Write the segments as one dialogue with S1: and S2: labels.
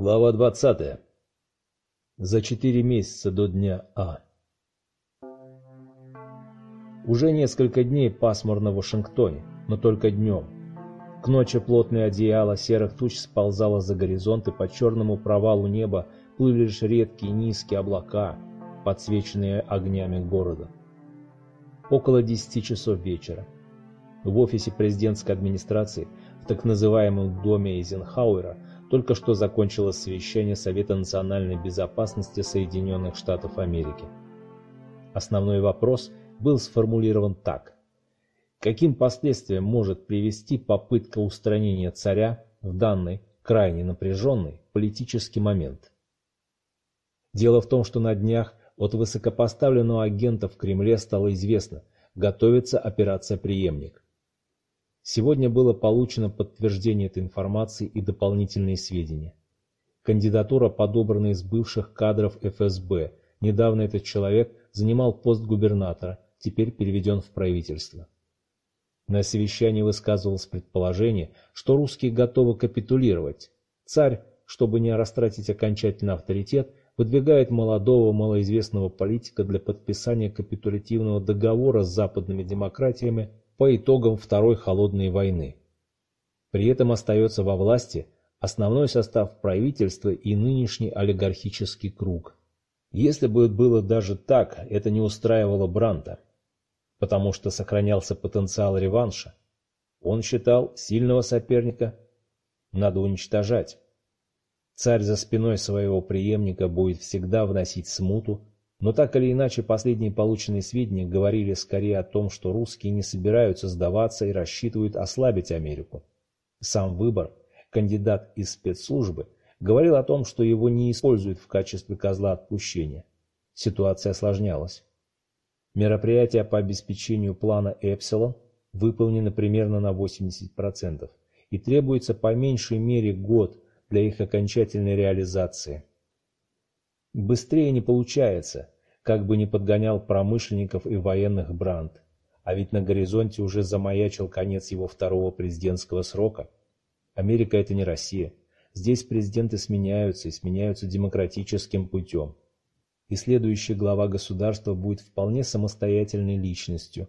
S1: Глава 20. За четыре месяца до дня А. Уже несколько дней пасмурно в Вашингтоне, но только днем. К ночи плотное одеяло серых туч сползало за горизонт, и по черному провалу неба плыли лишь редкие низкие облака, подсвеченные огнями города. Около десяти часов вечера. В офисе президентской администрации, в так называемом доме Эйзенхауэра, только что закончилось совещание Совета национальной безопасности Соединенных Штатов Америки. Основной вопрос был сформулирован так. Каким последствиям может привести попытка устранения царя в данный крайне напряженный политический момент? Дело в том, что на днях от высокопоставленного агента в Кремле стало известно, готовится операция «Преемник». Сегодня было получено подтверждение этой информации и дополнительные сведения. Кандидатура подобрана из бывших кадров ФСБ. Недавно этот человек занимал пост губернатора, теперь переведен в правительство. На совещании высказывалось предположение, что русские готовы капитулировать. Царь, чтобы не растратить окончательно авторитет, выдвигает молодого малоизвестного политика для подписания капитулятивного договора с западными демократиями по итогам Второй холодной войны. При этом остается во власти основной состав правительства и нынешний олигархический круг. Если бы было даже так, это не устраивало Бранта, потому что сохранялся потенциал реванша. Он считал сильного соперника надо уничтожать. Царь за спиной своего преемника будет всегда вносить смуту, но так или иначе, последние полученные сведения говорили скорее о том, что русские не собираются сдаваться и рассчитывают ослабить Америку. Сам выбор, кандидат из спецслужбы, говорил о том, что его не используют в качестве козла отпущения. Ситуация осложнялась. Мероприятия по обеспечению плана «Эпсилон» выполнены примерно на 80%, и требуется по меньшей мере год для их окончательной реализации. Быстрее не получается, как бы ни подгонял промышленников и военных Бранд. А ведь на горизонте уже замаячил конец его второго президентского срока. Америка это не Россия. Здесь президенты сменяются и сменяются демократическим путем. И следующий глава государства будет вполне самостоятельной личностью.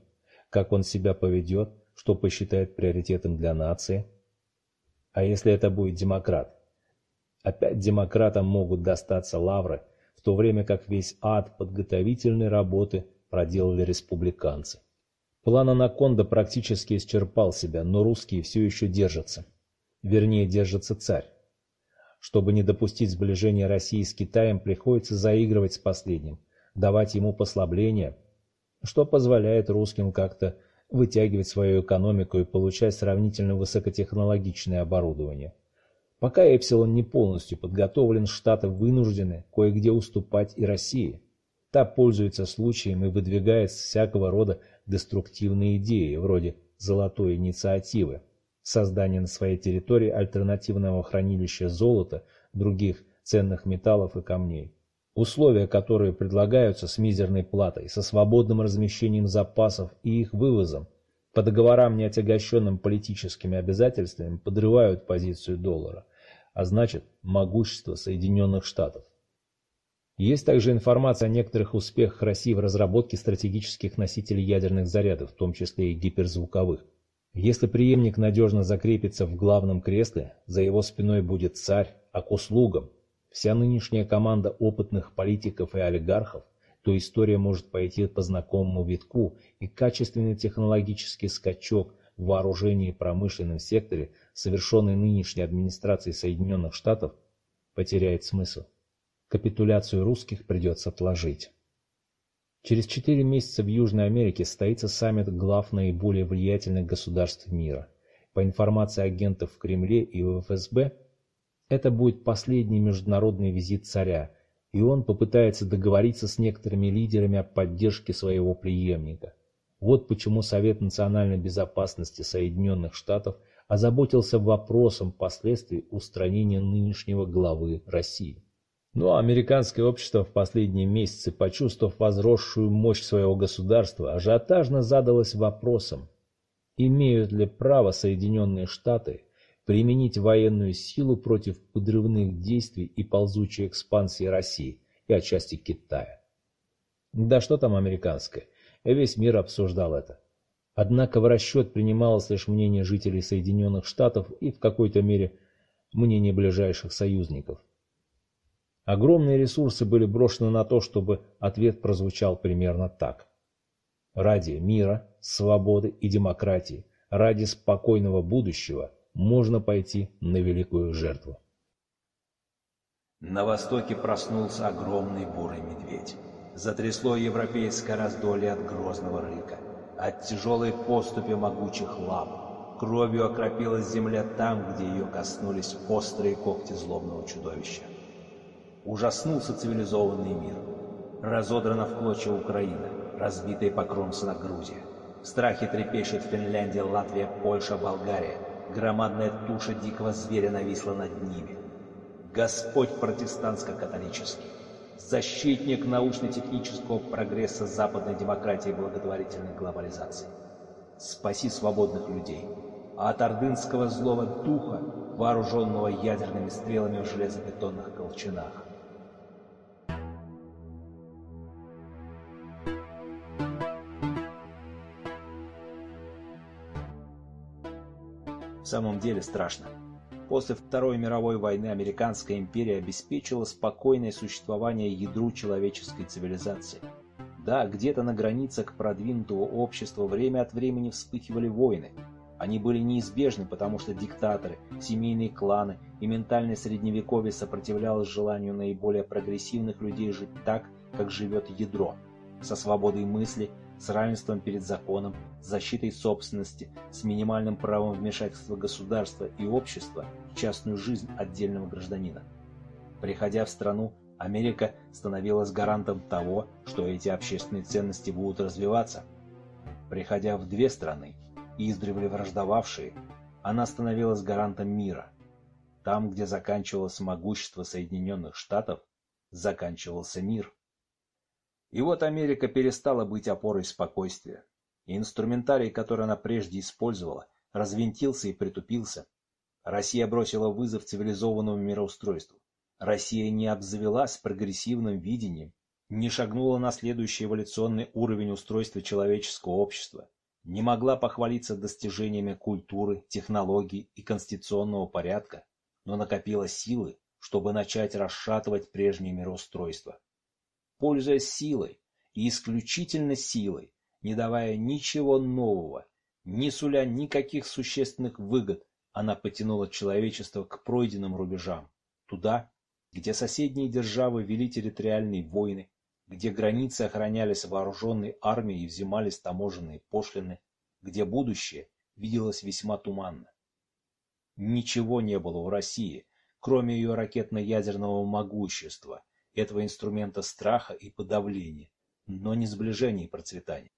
S1: Как он себя поведет, что посчитает приоритетом для нации. А если это будет демократ? Опять демократам могут достаться лавры в то время как весь ад подготовительной работы проделали республиканцы. План Анаконда практически исчерпал себя, но русские все еще держатся. Вернее, держится царь. Чтобы не допустить сближения России с Китаем, приходится заигрывать с последним, давать ему послабления, что позволяет русским как-то вытягивать свою экономику и получать сравнительно высокотехнологичное оборудование. Пока Эпсилон не полностью подготовлен, Штаты вынуждены кое-где уступать и России. Та пользуется случаем и выдвигает всякого рода деструктивные идеи, вроде «золотой инициативы», создания на своей территории альтернативного хранилища золота, других ценных металлов и камней. Условия, которые предлагаются с мизерной платой, со свободным размещением запасов и их вывозом, по договорам, не отягощенным политическими обязательствами, подрывают позицию доллара а значит могущество Соединенных Штатов. Есть также информация о некоторых успехах России в разработке стратегических носителей ядерных зарядов, в том числе и гиперзвуковых. Если преемник надежно закрепится в главном кресле, за его спиной будет царь, а к услугам вся нынешняя команда опытных политиков и олигархов, то история может пойти по знакомому витку, и качественный технологический скачок в вооружении и промышленном секторе совершенный нынешней администрацией Соединенных Штатов, потеряет смысл. Капитуляцию русских придется отложить. Через четыре месяца в Южной Америке состоится саммит глав наиболее влиятельных государств мира. По информации агентов в Кремле и в ФСБ, это будет последний международный визит царя, и он попытается договориться с некоторыми лидерами о поддержке своего преемника. Вот почему Совет национальной безопасности Соединенных Штатов озаботился вопросом последствий устранения нынешнего главы России. Но американское общество в последние месяцы, почувствовав возросшую мощь своего государства, ажиотажно задалось вопросом, имеют ли право Соединенные Штаты применить военную силу против подрывных действий и ползучей экспансии России и отчасти Китая. Да что там американское, весь мир обсуждал это. Однако в расчет принималось лишь мнение жителей Соединенных Штатов и в какой-то мере мнение ближайших союзников. Огромные ресурсы были брошены на то, чтобы ответ прозвучал примерно так. Ради мира, свободы и демократии, ради спокойного будущего можно пойти на великую жертву.
S2: На востоке проснулся огромный бурый медведь. Затрясло европейское раздолье от грозного рыка, от тяжелой поступи могучих лап. Кровью окропилась земля там, где ее коснулись острые когти злобного чудовища. Ужаснулся цивилизованный мир. Разодрана в клочья Украина, разбитая по кромсана Грузия. В страхе трепещет Финляндия, Латвия, Польша, Болгария. Громадная туша дикого зверя нависла над ними. Господь протестантско-католический, защитник научно-технического прогресса западной демократии и благотворительной глобализации. Спаси свободных людей, от ордынского злого духа, вооруженного ядерными стрелами в железобетонных колчанах. В самом деле страшно. После Второй мировой войны Американская империя обеспечила спокойное существование ядру человеческой цивилизации. Да, где-то на границах продвинутого общества время от времени вспыхивали войны. Они были неизбежны, потому что диктаторы, семейные кланы и ментальное средневековье сопротивлялось желанию наиболее прогрессивных людей жить так, как живет ядро, со свободой мысли, с равенством перед законом, защитой собственности, с минимальным правом вмешательства государства и общества в частную жизнь отдельного гражданина. Приходя в страну, Америка становилась гарантом того, что эти общественные ценности будут развиваться. Приходя в две страны, издревле враждовавшие, она становилась гарантом мира. Там, где заканчивалось могущество Соединенных Штатов, заканчивался мир. И вот Америка перестала быть опорой спокойствия. И инструментарий, который она прежде использовала, развинтился и притупился. Россия бросила вызов цивилизованному мироустройству. Россия не обзавелась прогрессивным видением, не шагнула на следующий эволюционный уровень устройства человеческого общества, не могла похвалиться достижениями культуры, технологий и конституционного порядка, но накопила силы, чтобы начать расшатывать прежнее мироустройство пользуясь силой и исключительно силой, не давая ничего нового, не суля никаких существенных выгод, она потянула человечество к пройденным рубежам, туда, где соседние державы вели территориальные войны, где границы охранялись вооруженной армией и взимались таможенные пошлины, где будущее виделось весьма туманно. Ничего не было в России, кроме ее ракетно-ядерного могущества, этого инструмента страха и подавления, но не сближения и процветания.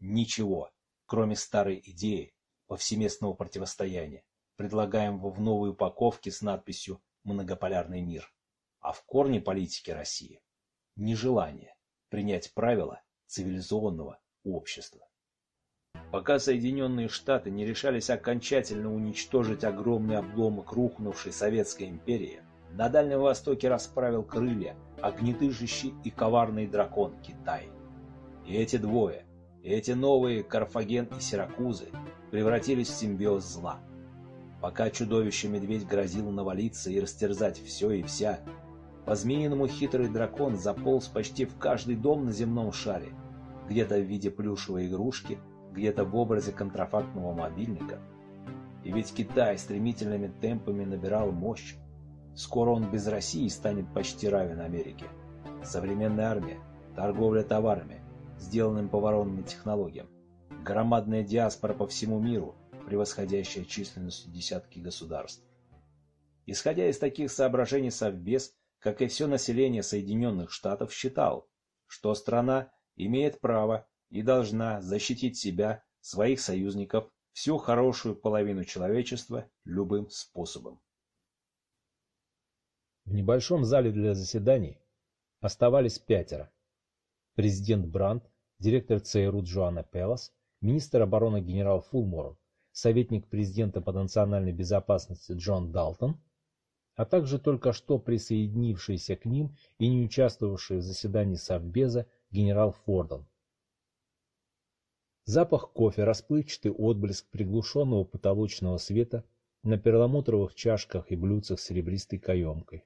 S2: Ничего, кроме старой идеи повсеместного противостояния, предлагаемого в новой упаковке с надписью «Многополярный мир». А в корне политики России – нежелание принять правила цивилизованного общества. Пока Соединенные Штаты не решались окончательно уничтожить огромный обломок рухнувшей Советской империи, на Дальнем Востоке расправил крылья огнедышащий и коварный дракон Китай. И эти двое, эти новые Карфаген и Сиракузы превратились в симбиоз зла. Пока чудовище-медведь грозил навалиться и растерзать все и вся, по-змеиному хитрый дракон заполз почти в каждый дом на земном шаре, где-то в виде плюшевой игрушки, где-то в образе контрафактного мобильника. И ведь Китай стремительными темпами набирал мощь, Скоро он без России станет почти равен Америке. Современная армия, торговля товарами, сделанным по воронным технологиям, громадная диаспора по всему миру, превосходящая численностью десятки государств. Исходя из таких соображений Совбез, как и все население Соединенных Штатов, считал, что страна имеет право и должна защитить себя, своих союзников, всю хорошую половину человечества любым способом.
S1: В небольшом зале для заседаний оставались пятеро. Президент Брандт, директор ЦРУ Джоанна Пелос, министр обороны генерал Фулморон, советник президента по национальной безопасности Джон Далтон, а также только что присоединившийся к ним и не участвовавший в заседании Совбеза генерал Фордон. Запах кофе, расплывчатый отблеск приглушенного потолочного света на перламутровых чашках и блюдцах с серебристой каемкой.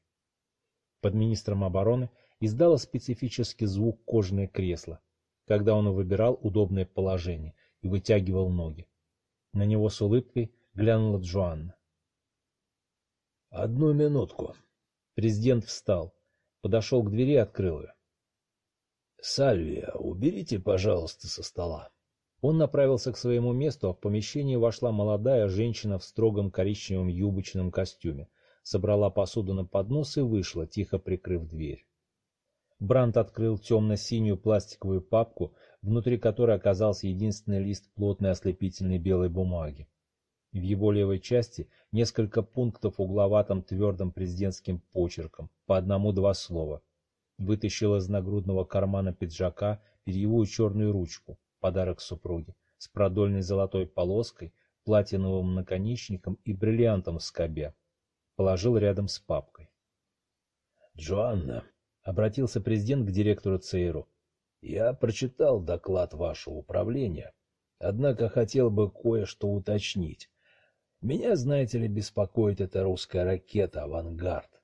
S1: Под министром обороны издало специфический звук кожаное кресло, когда он выбирал удобное положение и вытягивал ноги. На него с улыбкой глянула Джоанна. «Одну минутку». Президент встал, подошел к двери и открыл ее. «Сальвия, уберите, пожалуйста, со стола». Он направился к своему месту, а в помещение вошла молодая женщина в строгом коричневом юбочном костюме, собрала посуду на поднос и вышла, тихо прикрыв дверь. Брант открыл темно-синюю пластиковую папку, внутри которой оказался единственный лист плотной ослепительной белой бумаги. В его левой части несколько пунктов угловатым твердым президентским почерком, по одному-два слова. Вытащил из нагрудного кармана пиджака перьевую черную ручку, подарок супруге, с продольной золотой полоской, платиновым наконечником и бриллиантом в скобе. Положил рядом с папкой. «Джоанна», — обратился президент к директору ЦРУ, — «я прочитал доклад вашего управления, однако хотел бы кое-что уточнить. Меня, знаете ли, беспокоит эта русская ракета «Авангард».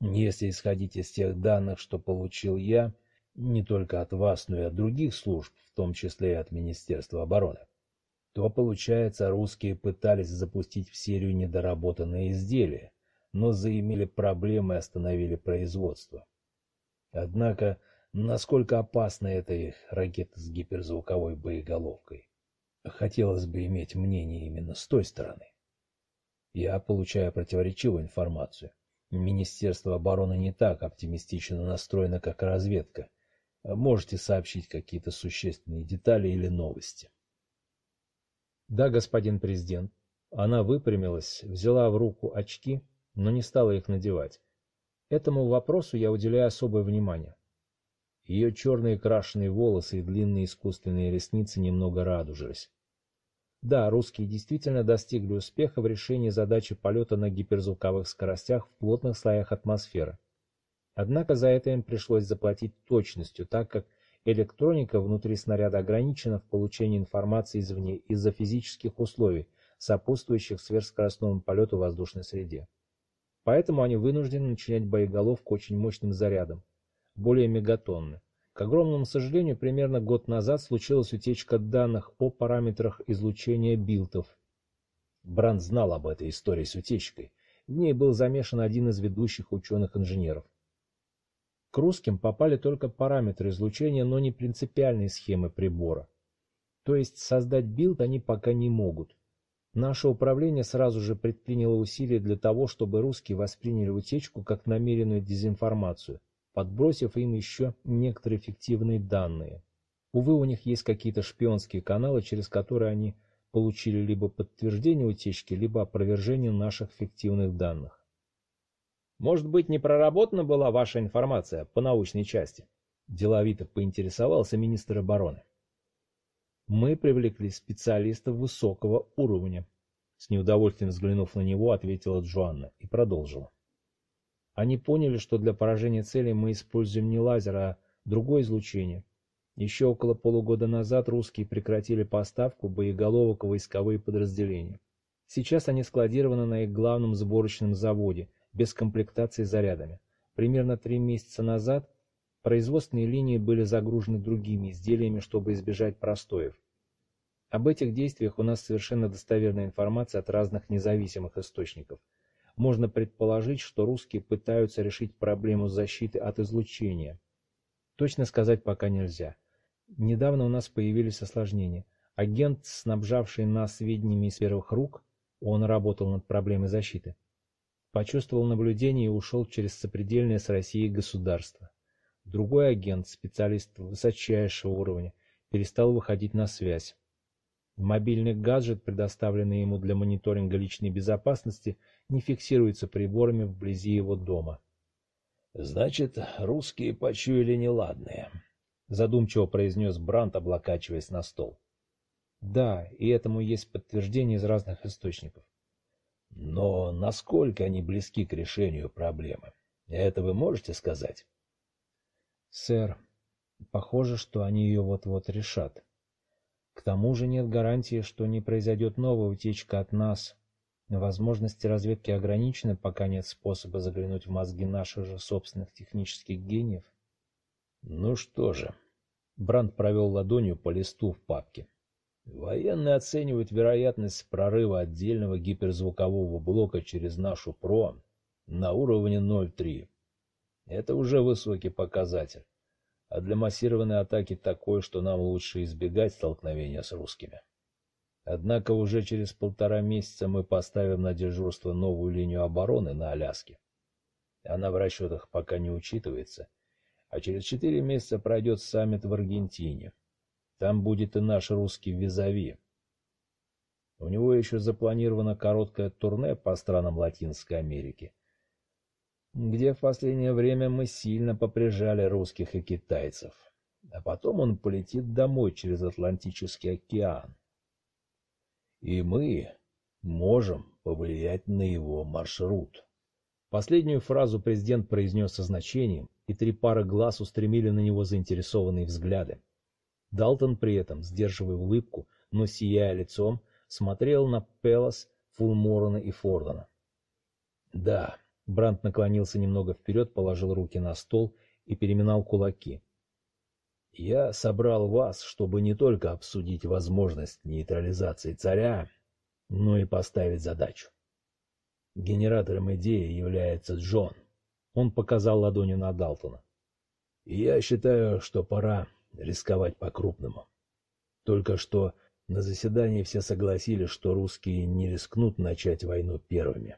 S1: Если исходить из тех данных, что получил я, не только от вас, но и от других служб, в том числе и от Министерства обороны, то, получается, русские пытались запустить в серию недоработанные изделия, но заимели проблемы и остановили производство. Однако, насколько опасна эта их ракета с гиперзвуковой боеголовкой? Хотелось бы иметь мнение именно с той стороны. Я получаю противоречивую информацию. Министерство обороны не так оптимистично настроено, как разведка, Можете сообщить какие-то существенные детали или новости. Да, господин президент. Она выпрямилась, взяла в руку очки, но не стала их надевать. Этому вопросу я уделяю особое внимание. Ее черные крашеные волосы и длинные искусственные ресницы немного радужились. Да, русские действительно достигли успеха в решении задачи полета на гиперзвуковых скоростях в плотных слоях атмосферы. Однако за это им пришлось заплатить точностью, так как электроника внутри снаряда ограничена в получении информации извне из-за физических условий, сопутствующих сверхскоростному полету в воздушной среде. Поэтому они вынуждены начинять боеголовку очень мощным зарядом, более мегатонны. К огромному сожалению, примерно год назад случилась утечка данных о параметрах излучения билтов. Бранд знал об этой истории с утечкой. В ней был замешан один из ведущих ученых-инженеров. К русским попали только параметры излучения, но не принципиальные схемы прибора. То есть создать билд они пока не могут. Наше управление сразу же предприняло усилия для того, чтобы русские восприняли утечку как намеренную дезинформацию, подбросив им еще некоторые фиктивные данные. Увы, у них есть какие-то шпионские каналы, через которые они получили либо подтверждение утечки, либо опровержение наших фиктивных данных. Может быть, не проработана была ваша информация по научной части? Деловито поинтересовался министр обороны. Мы привлекли специалистов высокого уровня. С неудовольствием взглянув на него, ответила Джоанна и продолжила. Они поняли, что для поражения цели мы используем не лазер, а другое излучение. Еще около полугода назад русские прекратили поставку боеголовок в войсковые подразделения. Сейчас они складированы на их главном сборочном заводе, без комплектации зарядами. Примерно три месяца назад производственные линии были загружены другими изделиями, чтобы избежать простоев. Об этих действиях у нас совершенно достоверная информация от разных независимых источников. Можно предположить, что русские пытаются решить проблему защиты от излучения. Точно сказать пока нельзя. Недавно у нас появились осложнения. Агент, снабжавший нас сведениями из первых рук, он работал над проблемой защиты, почувствовал наблюдение и ушел через сопредельное с Россией государство. Другой агент, специалист высочайшего уровня, перестал выходить на связь. Мобильный гаджет, предоставленный ему для мониторинга личной безопасности, не фиксируется приборами вблизи его дома. «Значит, русские почуяли неладное», — задумчиво произнес Брант, облокачиваясь на стол. Да, и этому есть подтверждение из разных источников.
S3: Но насколько они близки к решению проблемы? Это вы можете сказать?
S1: Сэр, похоже, что они ее вот-вот решат. К тому же нет гарантии, что не произойдет новая утечка от нас. Возможности разведки ограничены, пока нет способа заглянуть в мозги наших же собственных технических гениев.
S3: Ну что же, Бранд провел ладонью по листу в папке. Военные оценивают вероятность прорыва отдельного гиперзвукового блока через нашу ПРО на уровне 0,3. Это уже высокий показатель, а для массированной атаки такой, что нам лучше избегать столкновения с русскими. Однако уже через полтора месяца мы поставим на дежурство новую линию обороны на Аляске. Она в расчетах пока не учитывается, а через четыре месяца пройдет саммит в Аргентине. Там будет и наш русский визави. У него еще запланировано короткое турне по странам Латинской Америки, где в последнее время мы сильно поприжали русских и китайцев. А потом он полетит домой через Атлантический океан. И мы можем повлиять на его маршрут.
S1: Последнюю фразу президент произнес со значением, и три пары глаз устремили на него заинтересованные взгляды. Далтон при этом, сдерживая улыбку, но сияя лицом, смотрел на Пелос, Фулморона и Фордона.
S3: «Да».
S1: Брандт наклонился немного вперед, положил руки на стол и переминал кулаки.
S3: «Я собрал вас, чтобы не только обсудить возможность нейтрализации царя, но и поставить задачу. Генератором идеи является Джон.
S1: Он показал ладонью на Далтона.
S3: я считаю, что пора рисковать по-крупному. Только что на заседании все согласились, что русские не рискнут начать войну первыми.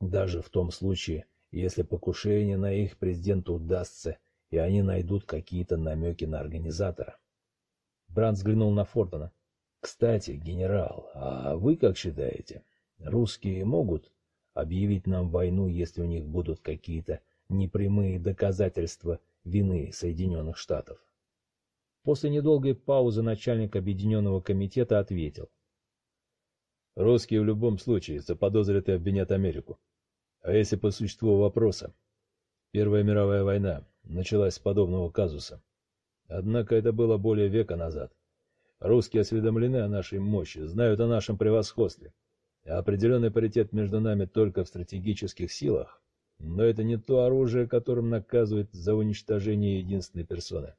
S3: Даже в том случае, если покушение на их президента удастся, и они найдут какие-то намеки на организатора.
S1: Бранд взглянул на Фордона.
S3: «Кстати, генерал, а вы как считаете, русские могут объявить нам войну, если у них будут какие-то непрямые доказательства вины Соединенных Штатов?»
S1: После недолгой паузы начальник Объединенного комитета ответил.
S4: Русские в любом случае заподозрят и обвинят Америку. А если по существу вопроса? Первая мировая война началась с подобного казуса. Однако это было более века назад. Русские осведомлены о нашей мощи, знают о нашем превосходстве. А определенный паритет между нами только в стратегических силах. Но это не то оружие, которым наказывают за уничтожение единственной персоны.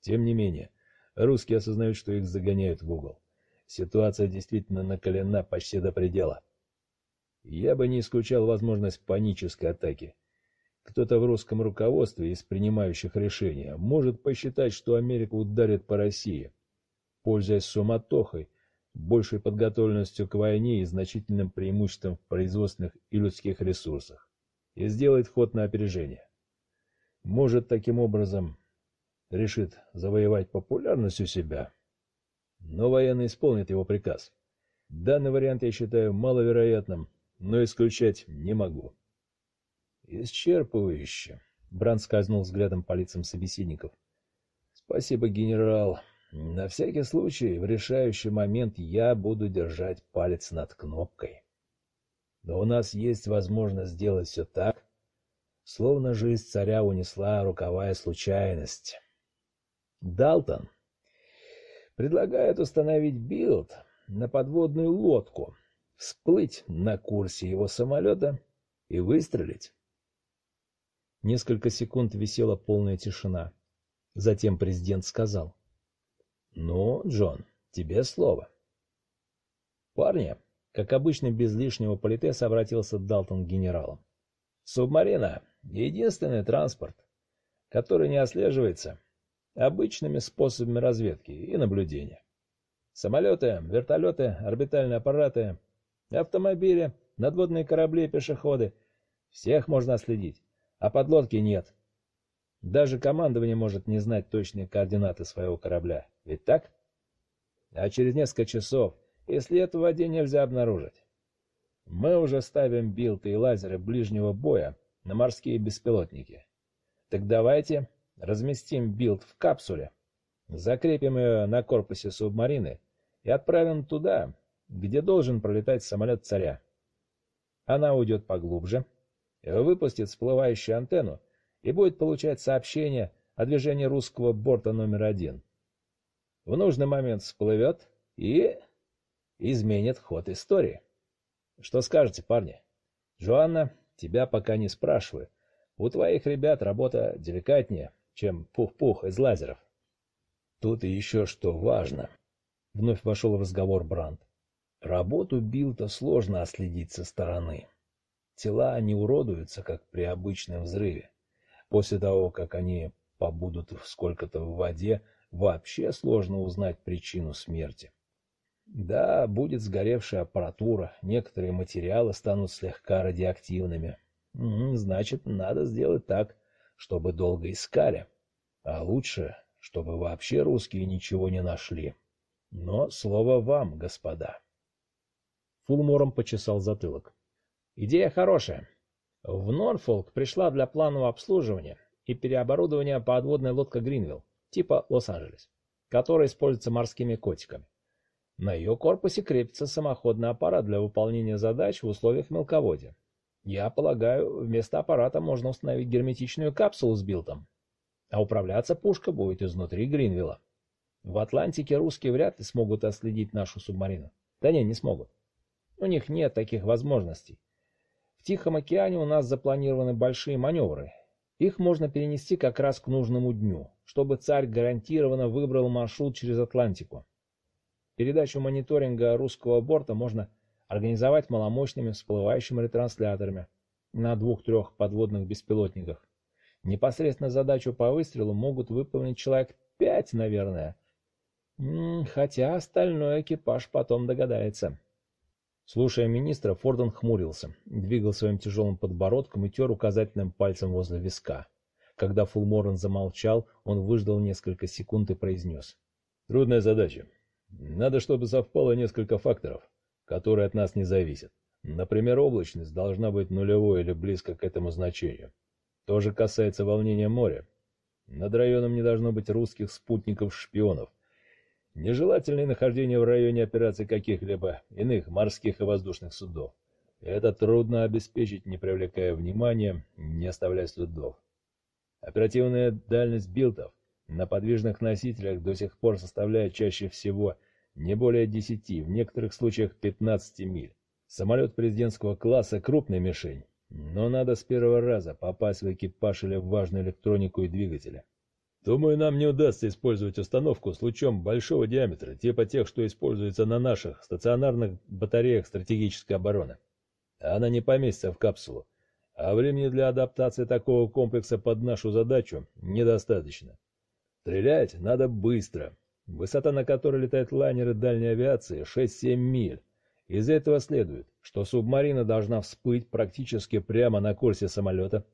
S4: Тем не менее, русские осознают, что их загоняют в угол. Ситуация действительно накалена почти до предела. Я бы не исключал возможность панической атаки. Кто-то в русском руководстве из принимающих решения может посчитать, что Америка ударит по России, пользуясь суматохой, большей подготовленностью к войне и значительным преимуществом в производственных и людских ресурсах, и сделает ход на опережение. Может таким образом решит завоевать популярность у себя, но военный исполнит его приказ. Данный вариант я считаю маловероятным, но исключать не могу.
S1: Исчерпывающе. Бранд скользнул взглядом по лицам собеседников.
S3: Спасибо, генерал. На всякий случай, в решающий момент я буду держать палец над кнопкой. Но у нас есть возможность сделать все так, словно жизнь царя унесла роковая случайность. Далтон предлагает установить билд на подводную лодку, всплыть на курсе его самолета и выстрелить.
S1: Несколько секунд висела полная тишина. Затем президент сказал.
S3: — Ну, Джон, тебе слово.
S1: Парни, как обычно без лишнего политеса обратился Далтон к генералам.
S3: Субмарина — единственный транспорт, который не отслеживается обычными способами разведки и наблюдения. Самолеты, вертолеты, орбитальные аппараты, автомобили, надводные корабли пешеходы — всех можно отследить, а подлодки нет. Даже командование может не знать точные координаты своего корабля, ведь так? А через несколько часов и след в воде нельзя обнаружить. Мы уже ставим билты и лазеры ближнего боя на морские беспилотники. Так давайте Разместим билд в капсуле, закрепим ее на корпусе субмарины
S1: и отправим туда, где должен пролетать самолет царя. Она уйдет поглубже, выпустит всплывающую антенну и будет получать сообщение о движении русского борта номер один. В нужный момент всплывет и изменит ход истории. Что скажете, парни? Джоанна, тебя пока не спрашиваю. У твоих ребят работа деликатнее, чем пух-пух из лазеров. Тут еще что важно. Вновь вошел в разговор Бранд. Работу Билта сложно отследить со стороны. Тела не уродуются, как при обычном взрыве. После того, как они побудут сколько-то в воде, вообще сложно узнать причину смерти. Да, будет сгоревшая аппаратура, некоторые материалы станут слегка радиоактивными. Значит, надо сделать так, чтобы долго искали. А лучше, чтобы вообще русские ничего не нашли. Но слово вам, господа. Фулмором почесал затылок. Идея хорошая. В Норфолк пришла для планового обслуживания и переоборудования подводная лодка Гринвилл, типа Лос-Анджелес, которая используется морскими котиками. На ее корпусе крепится самоходный аппарат для выполнения задач в условиях мелководья. Я полагаю, вместо аппарата можно установить герметичную капсулу с билтом, а управляться пушка будет изнутри Гринвилла. В Атлантике русские вряд ли смогут отследить нашу субмарину. Да не, не смогут. У них нет таких возможностей. В Тихом океане у нас запланированы большие маневры. Их можно перенести как раз к нужному дню, чтобы царь гарантированно выбрал маршрут через Атлантику. Передачу мониторинга русского борта можно организовать маломощными всплывающими ретрансляторами на двух-трех подводных беспилотниках. Непосредственно задачу по выстрелу могут выполнить человек пять, наверное. Хотя остальной экипаж потом догадается. Слушая министра, Форден хмурился, двигал своим тяжелым подбородком и тер указательным пальцем возле виска. Когда Фулморен замолчал, он выждал несколько секунд и произнес. «Трудная задача. Надо, чтобы совпало несколько факторов, которые от нас не зависят. Например, облачность должна быть нулевой или близко к этому значению. То же касается волнения моря. Над районом не должно быть русских спутников-шпионов. Нежелательное нахождение в районе операции каких-либо иных морских и воздушных судов. Это трудно обеспечить, не привлекая внимания, не оставляя следов. Оперативная дальность билтов на подвижных носителях до сих пор составляет чаще всего не более 10, в некоторых случаях 15 миль. Самолет президентского класса – крупная мишень, но надо с первого раза попасть в экипаж или в важную электронику и двигателя. Думаю, нам не удастся использовать установку с лучом большого диаметра, типа тех, что используются на наших стационарных батареях стратегической обороны. Она не поместится в капсулу, а времени для адаптации такого комплекса под нашу задачу недостаточно. Стрелять надо быстро. Высота, на которой летают лайнеры дальней авиации, 6-7 миль. Из этого следует, что субмарина должна всплыть практически прямо на курсе самолета.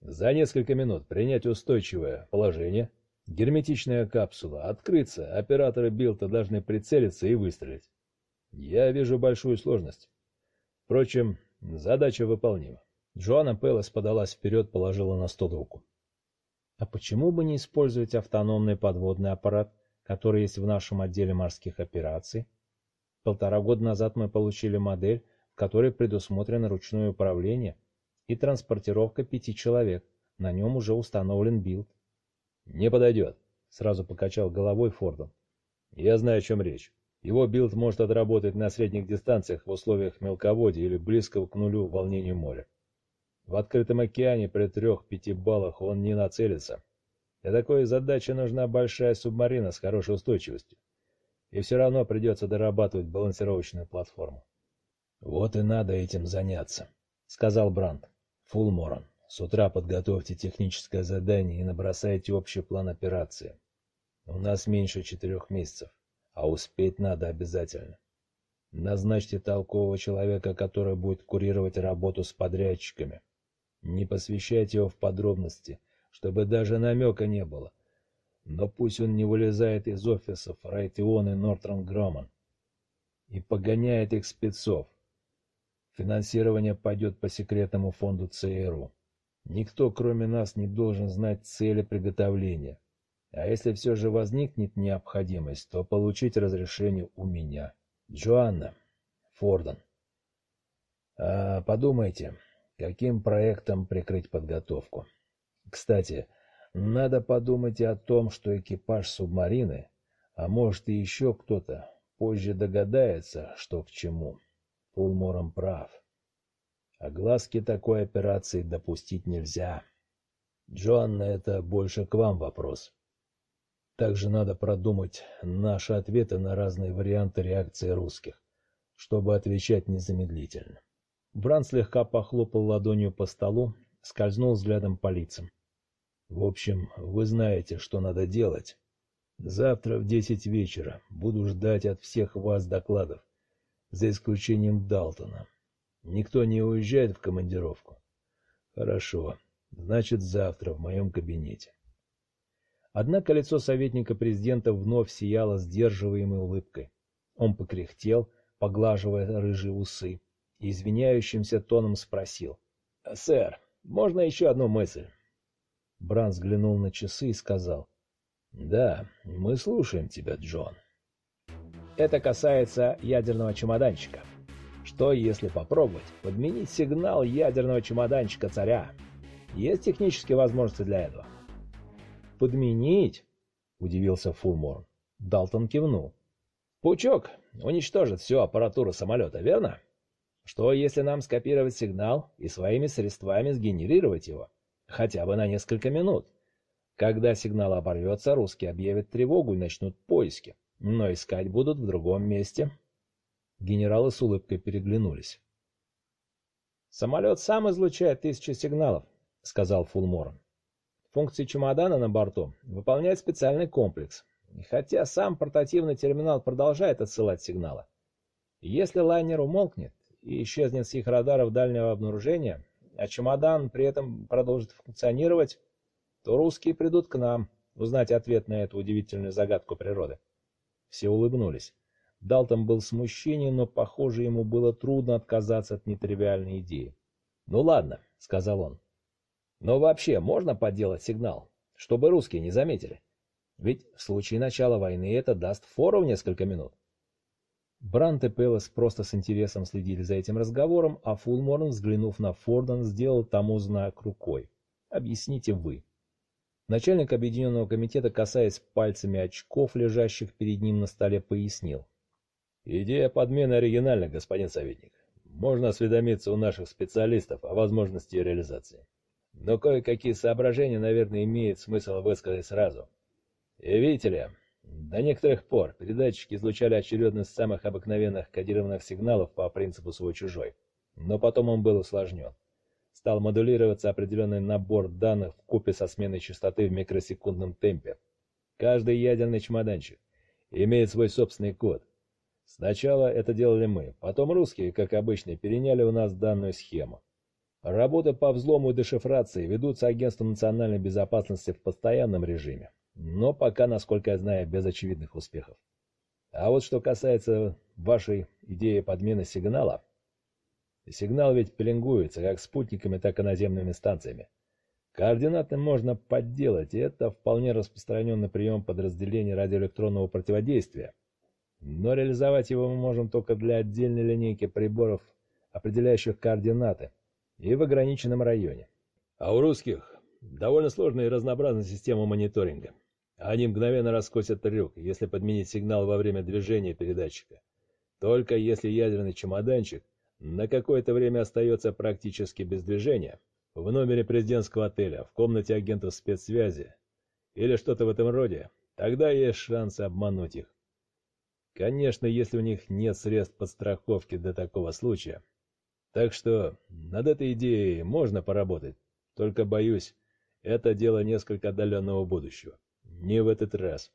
S1: За несколько минут принять устойчивое положение, герметичная капсула открыться, операторы Билта должны прицелиться и выстрелить. Я вижу большую сложность. Впрочем, задача выполнима. Джоанна Пелос подалась вперед, положила на стол руку. А почему бы не использовать автономный подводный аппарат, который есть в нашем отделе морских операций? Полтора года назад мы получили модель, в которой предусмотрено ручное управление и транспортировка пяти человек. На нем уже установлен билд. «Не подойдет», — сразу покачал головой Фордом. «Я знаю, о чем речь. Его билд может отработать на средних дистанциях в условиях мелководья или близкого к нулю волнению моря. В открытом океане при трех-пяти баллах он не нацелится. Для такой задачи нужна большая субмарина с хорошей устойчивостью. И все равно придется дорабатывать балансировочную платформу. «Вот и надо этим заняться», — сказал Брандт. «Фулморан, с утра подготовьте техническое задание и набросайте общий план операции. У нас меньше четырех месяцев, а успеть надо обязательно. Назначьте толкового человека, который будет курировать работу с подрядчиками. Не посвящайте его в подробности, чтобы даже намека не было. Но пусть он не вылезает из офисов Райтион и Нортрон Громан и погоняет их спецов. Финансирование пойдет по секретному фонду ЦРУ. Никто, кроме нас, не должен знать цели приготовления.
S3: А если все же возникнет необходимость, то получить разрешение у меня. Джоанна, Форден. А подумайте, каким проектом прикрыть подготовку. Кстати, надо подумать и о том, что экипаж субмарины, а может и еще кто-то, позже догадается, что к чему. Пулмором прав. Огласки такой операции допустить нельзя. Джоанна, это больше к вам вопрос. Также надо продумать наши ответы на разные варианты реакции русских, чтобы отвечать незамедлительно. Бран слегка похлопал ладонью по столу, скользнул взглядом по лицам. В общем, вы знаете, что надо делать. Завтра в десять вечера буду ждать от всех вас докладов, за исключением Далтона. Никто не уезжает в командировку? Хорошо. Значит, завтра в моем кабинете. Однако лицо советника президента вновь сияло сдерживаемой улыбкой. Он покряхтел, поглаживая рыжие усы, и извиняющимся тоном спросил. — Сэр, можно еще одну мысль? Бран взглянул на часы и сказал. «Да, мы слушаем тебя, Джон». Это касается ядерного чемоданчика. Что, если попробовать подменить сигнал ядерного чемоданчика царя? Есть технические возможности для этого? Подменить? Удивился Фулмор. Далтон кивнул. Пучок уничтожит всю аппаратуру самолета, верно? Что, если нам скопировать сигнал и своими средствами сгенерировать его? хотя бы на несколько минут. Когда сигнал оборвется, русские объявят тревогу и начнут поиски, но искать будут в другом месте. Генералы с улыбкой переглянулись. «Самолет сам излучает тысячи сигналов», — сказал Фулморон. «Функции чемодана на борту выполняет специальный комплекс, хотя сам портативный терминал продолжает отсылать сигналы. Если лайнер умолкнет и исчезнет с их радаров дальнего обнаружения, а чемодан при этом продолжит функционировать, то русские придут к нам узнать ответ на эту удивительную загадку природы. Все улыбнулись. Далтон был смущенен, но, похоже, ему было трудно отказаться от нетривиальной идеи. «Ну ладно», — сказал он. «Но вообще можно подделать сигнал, чтобы русские не заметили? Ведь в случае начала войны это даст фору в несколько минут». Брант и Пелос просто с интересом следили за этим разговором, а Фулморн, взглянув на Форден, сделал тому знак рукой. «Объясните вы». Начальник Объединенного комитета, касаясь пальцами очков, лежащих перед ним на столе, пояснил. «Идея подмены оригинальна, господин советник. Можно осведомиться у наших специалистов о возможности ее реализации. Но кое-какие соображения, наверное, имеет смысл высказать сразу. И видите ли, до некоторых пор передатчики излучали очередность самых обыкновенных кодированных сигналов по принципу свой-чужой. Но потом он был усложнен. Стал модулироваться определенный набор данных в купе со сменой частоты в микросекундном темпе. Каждый ядерный чемоданчик имеет свой собственный код. Сначала это делали мы, потом русские, как обычно, переняли у нас данную схему. Работы по взлому и дешифрации ведутся Агентством национальной безопасности в постоянном режиме но пока, насколько я знаю, без очевидных успехов. А вот что касается вашей идеи подмены сигнала, сигнал ведь пеленгуется как спутниками, так и наземными станциями. Координаты можно подделать, и это вполне распространенный прием подразделений радиоэлектронного противодействия. Но реализовать его мы можем только для отдельной линейки приборов, определяющих координаты, и в ограниченном районе. А у русских довольно сложная и разнообразная система мониторинга. Они мгновенно раскосят трюк, если подменить сигнал во время движения передатчика. Только если ядерный чемоданчик на какое-то время остается практически без движения, в номере президентского отеля, в комнате агентов спецсвязи или что-то в этом роде, тогда есть шанс обмануть их. Конечно, если у них нет средств подстраховки для такого случая. Так что над этой идеей можно поработать, только боюсь, это дело несколько отдаленного будущего. Не в этот раз.